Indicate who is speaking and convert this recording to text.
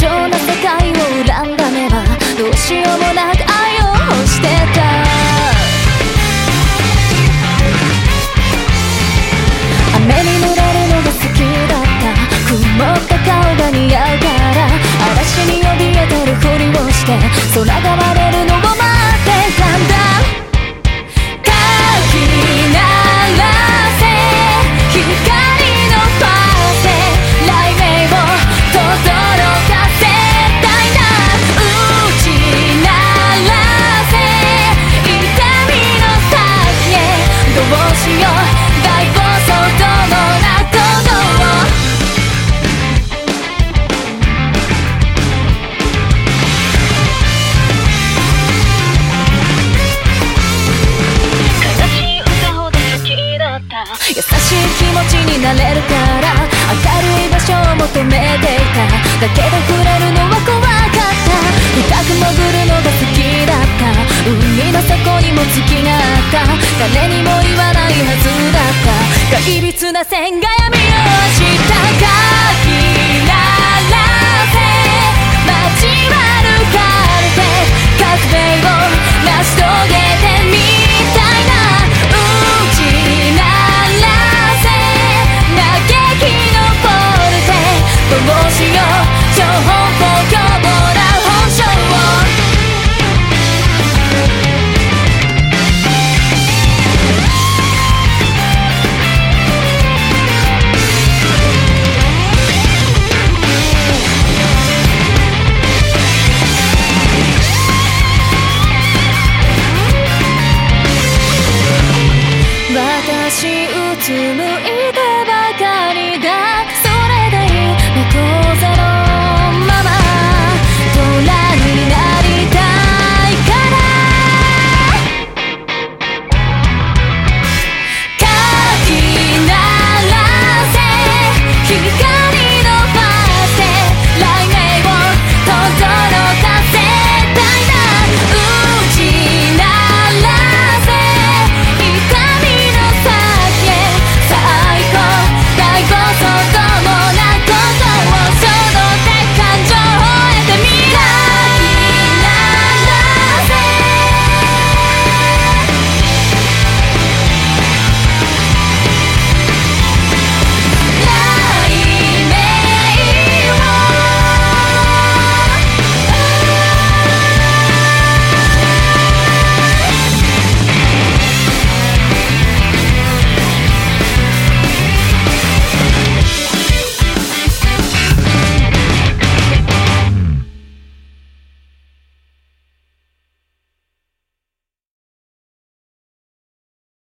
Speaker 1: 情な世界を恨んだ目はどうしようもない持ちになれるから明るい場所を求めていた。だけど触れるのは怖かった。深く潜るのが好きだった。海の底にも月があった。誰にも言わないはずだった。怪びつな線が闇しうつむいて